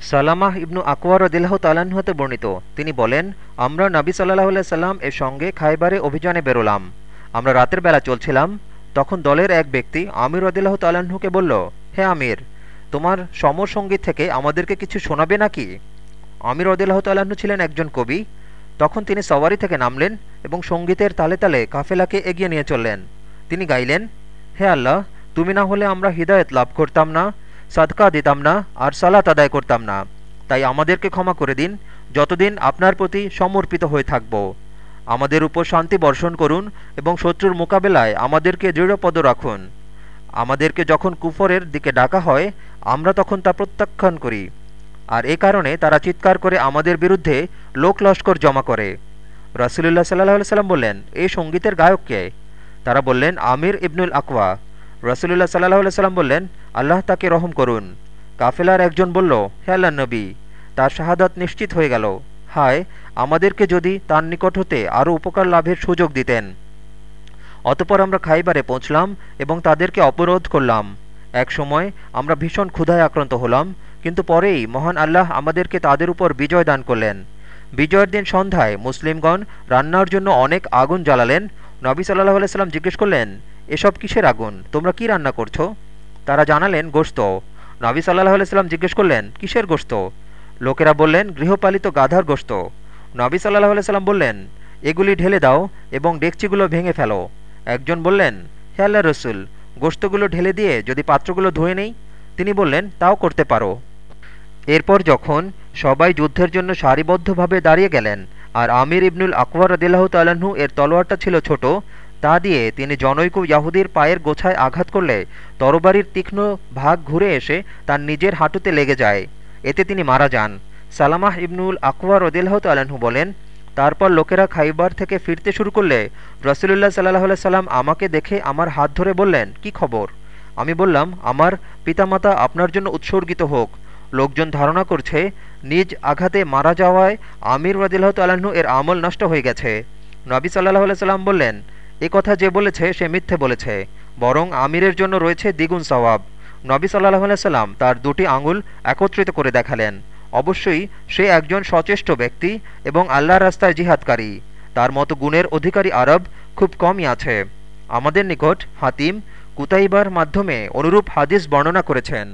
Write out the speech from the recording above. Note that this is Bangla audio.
সালামাহ ইবনু আকওয়ার রদিল্লাহ তালাহ হতে বর্ণিত। তিনি বলেন, আমরা নবী সাল্লাহ সাল্লাম এর সঙ্গে খাইবারে অভিযানে বেরোলাম। আমরা রাতের বেলা চলছিলাম। তখন দলের এক ব্যক্তি আমির রদিল্লাহ তালাহুকে বলল, হে আমির, তোমার সমর সংগীত থেকে আমাদেরকে কিছু শোনাবে নাকি? আমির রদিল্লাহ তাল্লাহ্ন ছিলেন একজন কবি। তখন তিনি সওয়ারি থেকে নামলেন এবং সঙ্গীতের তালে তালে কাফেলাকে এগিয়ে নিয়ে চললেন। তিনি গাইলেন, হে আল্লাহ, তুমি না হলে আমরা হৃদায়ত লাভ করতাম না। সাদকা দিতাম না আর সালাত আদায় করতাম না। তাই আমাদেরকে ক্ষমা করে দিন, যতদিন আপনার প্রতি সমর্পিত হয়ে থাকব। আমাদের উপর শান্তি বর্ষণ করুন এবং শত্রুর মোকাবেলায় আমাদেরকে দৃঢ়পদ রাখুন। আমাদেরকে যখন কুফরের দিকে ডাকা হয়, আমরা তখন তা প্রত্যাখ্যান করি। আর এ কারণে তারা চিৎকার করে আমাদের বিরুদ্ধে লোক লস্কর জমা করে। রাসুলুল্লাহ সাল্লাহ সাল্লাম বললেন এই সঙ্গীতের গায়ককে তারা বললেন, আমির ইবনুল আকওয়া। রসুল্লাহ সাল্লাহ সাল্লাম বললেন আল্লাহ তাকে রহম করুন। কাফেলার একজন বলল, হে আল্লাহ নবী, তার শাহাদাত নিশ্চিত হয়ে গেল। হায়, আমাদেরকে যদি তার নিকট হতে আরও উপকার লাভের সুযোগ দিতেন। অতপর আমরা খাইবারে পৌঁছলাম এবং তাদেরকে অবরোধ করলাম। এক সময় আমরা ভীষণ ক্ষুধায় আক্রান্ত হলাম, কিন্তু পরেই মহান আল্লাহ আমাদেরকে তাদের উপর বিজয় দান করলেন। বিজয়ের দিন সন্ধ্যায় মুসলিমগণ রান্নার জন্য অনেক আগুন জ্বালালেন। নবী সাল্লাহ আলাইসাল্লাম জিজ্ঞেস করলেন, এসব কিসের আগুন? তোমরা কি রান্না করছ? তারা জানালেন গোস্ত নবী সাল্লাহ আলাইসাল্লাম জিজ্ঞেস করলেন, কিসের গোস্ত লোকেরা বললেন, গৃহপালিত গাধার গোস্ত নবী সাল্লাহ আলাইসাল্লাম বললেন, এগুলি ঢেলে দাও এবং ডেকচিগুলো ভেঙে ফেলো। একজন বললেন, হে আল্লাহ রসুল গোস্তগুলো ঢেলে দিয়ে যদি পাত্রগুলো ধুয়ে নেই? তিনি বললেন, তাও করতে পারো। এরপর যখন সবাই যুদ্ধের জন্য সারিবদ্ধভাবে দাঁড়িয়ে গেলেন, আর আমির ইবনুল আকবর রদিল্লাহ তালাহু এর তলোয়ারটা ছিল ছোট তা দিয়ে তিনি জনৈক ইয়াহুদির পায়ের গোছায় আঘাত করলে তরবারির তীক্ষ্ণ ভাগ ঘুরে এসে তার নিজের হাঁটুতে লেগে যায়। এতে তিনি মারা যান। সালামাহ ইবনুল আকবর রদিল্লাহ তালাহু বলেন, তারপর লোকেরা খাইবার থেকে ফিরতে শুরু করলে রসুলুল্লাহ সাল্লাহ সাল্লাম আমাকে দেখে আমার হাত ধরে বললেন, কি খবর? আমি বললাম, আমার পিতামাতা আপনার জন্য উৎসর্গিত হোক। লোকজন ধারণা করছে, নিজ আঘাতে মারা যাওয়ায় আমির রদিল্লাহ তাল্লাহ্ন এর আমল নষ্ট হয়ে গেছে। নবী সাল্লাহ সাল্লাম বললেন এ কথা যে বলেছে, সে মিথ্যে বলেছে। বরং আমিরের জন্য রয়েছে দ্বিগুণ সওয়াব। নবী সাল্লাহ সাল্লাম তার দুটি আঙুল একত্রিত করে দেখালেন। অবশ্যই সে একজন সচেষ্ট ব্যক্তি এবং আল্লাহ রাস্তায় জিহাদকারী। তার মতো গুণের অধিকারী আরব খুব কমই আছে। আমাদের নিকট হাতিম কুতাইবার মাধ্যমে অনুরূপ হাদিস বর্ণনা করেছেন।